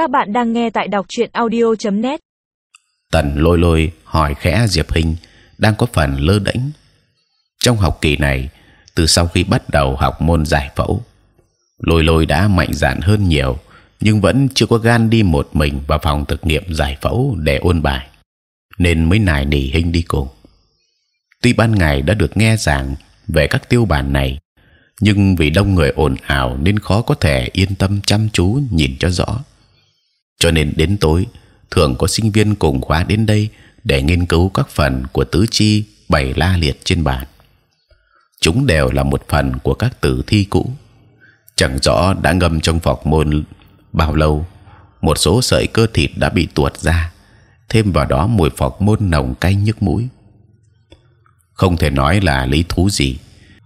Các bạn đang nghe tại đọc truyện audio.net. Tần lôi lôi hỏi khẽ Diệp Hinh đang có phần lơ đễnh trong học kỳ này. Từ sau khi bắt đầu học môn giải phẫu, lôi lôi đã mạnh dạn hơn nhiều, nhưng vẫn chưa có gan đi một mình vào phòng thực nghiệm giải phẫu để ôn bài, nên mới nài nỉ Hinh đi cùng. Tuy ban ngày đã được nghe giảng về các tiêu bản này, nhưng vì đông người ồn ào nên khó có thể yên tâm chăm chú nhìn cho rõ. Cho nên đến tối thường có sinh viên cùng khóa đến đây để nghiên cứu các phần của tứ chi bày la liệt trên bàn. Chúng đều là một phần của các tử thi cũ, chẳng rõ đã ngâm trong phọc môn bao lâu. Một số sợi cơ thịt đã bị tuột ra, thêm vào đó mùi phọc môn nồng cay nhức mũi. Không thể nói là lý thú gì,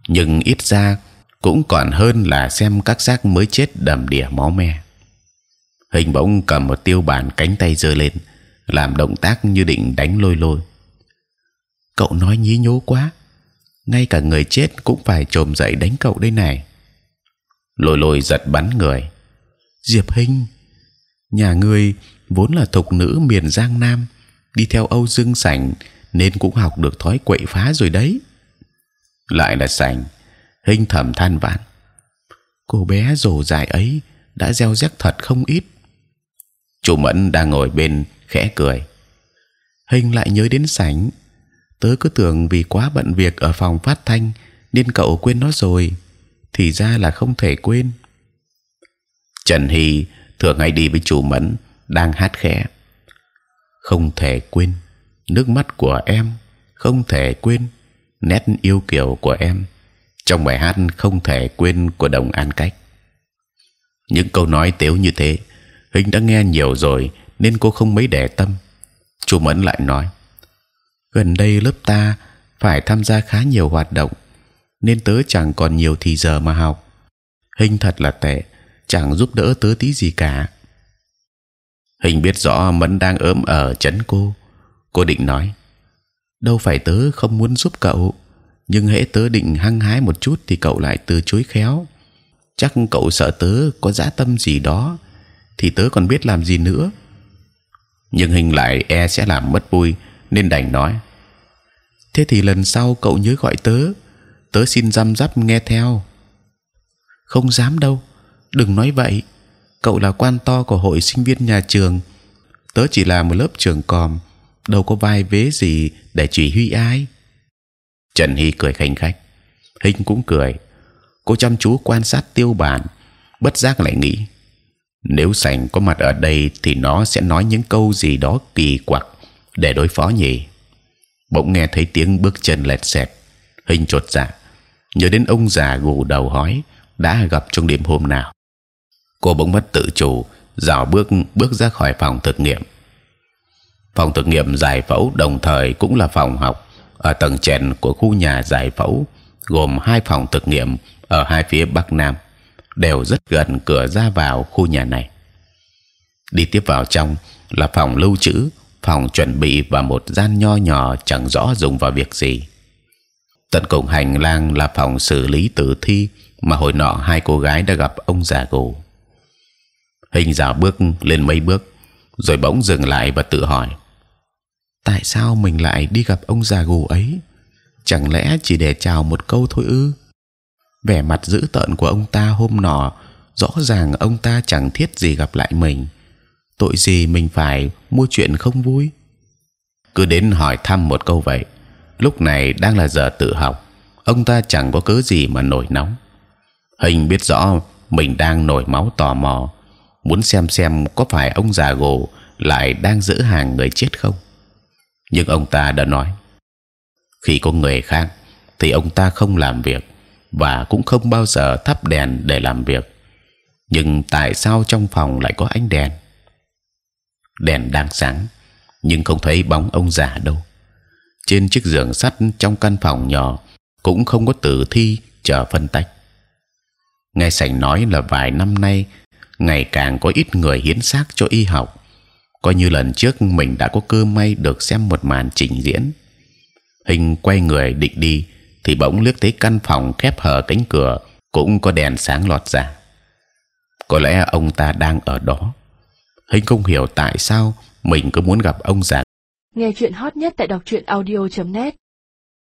nhưng ít ra cũng còn hơn là xem các xác mới chết đầm đìa máu me. Hình bỗng cầm một tiêu bản cánh tay giơ lên, làm động tác như định đánh lôi lôi. Cậu nói nhí nhố quá, ngay cả người chết cũng phải trồm dậy đánh cậu đây này. Lôi lôi giật bắn người. Diệp Hinh, nhà ngươi vốn là thục nữ miền Giang Nam, đi theo Âu Dương Sảnh nên cũng học được thói quậy phá rồi đấy. Lại là Sảnh, Hinh thầm than vãn. Cô bé rồ dài ấy đã gieo rắc thật không ít. Chủ Mẫn đang ngồi bên khẽ cười. Hình lại nhớ đến Sảnh. Tớ cứ tưởng vì quá bận việc ở phòng phát thanh nên cậu quên nó rồi. Thì ra là không thể quên. Trần Hy thường hay đi với chủ Mẫn đang hát khẽ. Không thể quên nước mắt của em, không thể quên nét yêu kiều của em trong bài hát không thể quên của đồng an cách những câu nói tếu như thế hình đã nghe nhiều rồi, nên cô không mấy để tâm. Chu mẫn lại nói, gần đây lớp ta phải tham gia khá nhiều hoạt động, nên tớ chẳng còn nhiều thì giờ mà học. Hình thật là tệ, chẳng giúp đỡ tớ tí gì cả. Hình biết rõ mẫn đang ốm ở chấn cô. Cô định nói, đâu phải tớ không muốn giúp cậu, nhưng hễ tớ định hăng hái một chút thì cậu lại từ chối khéo. Chắc cậu sợ tớ có dã tâm gì đó thì tớ còn biết làm gì nữa nhưng hình lại e sẽ làm mất vui nên đành nói thế thì lần sau cậu nhớ gọi tớ tớ xin răm rắp nghe theo không dám đâu đừng nói vậy cậu là quan to của hội sinh viên nhà trường tớ chỉ là một lớp trường còm đâu có vai vế gì để chỉ huy ai Trần Hy cười khanh khách, Hình cũng cười. Cô chăm chú quan sát tiêu bản, bất giác lại nghĩ nếu sành có mặt ở đây thì nó sẽ nói những câu gì đó kỳ quặc để đối phó nhỉ. Bỗng nghe thấy tiếng bước chân lẹt xẹt, Hình chột dạ, nhớ đến ông già gù đầu hói đã gặp trong đêm hôm nào. Cô bỗng mất tự chủ, dạo bước bước ra khỏi phòng thực nghiệm. Phòng thực nghiệm giải phẫu đồng thời cũng là phòng học ở tầng trệt của khu nhà giải phẫu gồm hai phòng thực nghiệm ở hai phía bắc nam đều rất gần cửa ra vào khu nhà này. Đi tiếp vào trong là phòng lưu trữ, phòng chuẩn bị và một gian nho nhỏ chẳng rõ dùng vào việc gì. Tận cùng hành lang là phòng xử lý tử thi mà hồi nọ hai cô gái đã gặp ông già gù. Hình dạo bước lên mấy bước, rồi bỗng dừng lại và tự hỏi: tại sao mình lại đi gặp ông già gù ấy? Chẳng lẽ chỉ để chào một câu thôi ư? Vẻ mặt dữ tợn của ông ta hôm nọ rõ ràng ông ta chẳng thiết gì gặp lại mình. Tội gì mình phải mua chuyện không vui? Cứ đến hỏi thăm một câu vậy. Lúc này đang là giờ tự học, ông ta chẳng có cớ gì mà nổi nóng. Hình biết rõ mình đang nổi máu tò mò, muốn xem xem có phải ông già gồ lại đang giữ hàng người chết không nhưng ông ta đã nói khi có người khác thì ông ta không làm việc và cũng không bao giờ thắp đèn để làm việc. Nhưng tại sao trong phòng lại có ánh đèn? Đèn đang sáng, nhưng không thấy bóng ông già đâu. Trên chiếc giường sắt trong căn phòng nhỏ cũng không có tử thi chờ phân tách. Nghe sành nói là vài năm nay, ngày càng có ít người hiến xác cho y học. Coi như lần trước mình đã có cơ may được xem một màn trình diễn. Hình quay người định đi thì bỗng liếc thấy căn phòng khép hờ cánh cửa, cũng có đèn sáng lọt ra. Có lẽ ông ta đang ở đó. Hình không hiểu tại sao mình cứ muốn gặp ông già. Nghe chuyện hot nhất tại đọc truyện audio .net.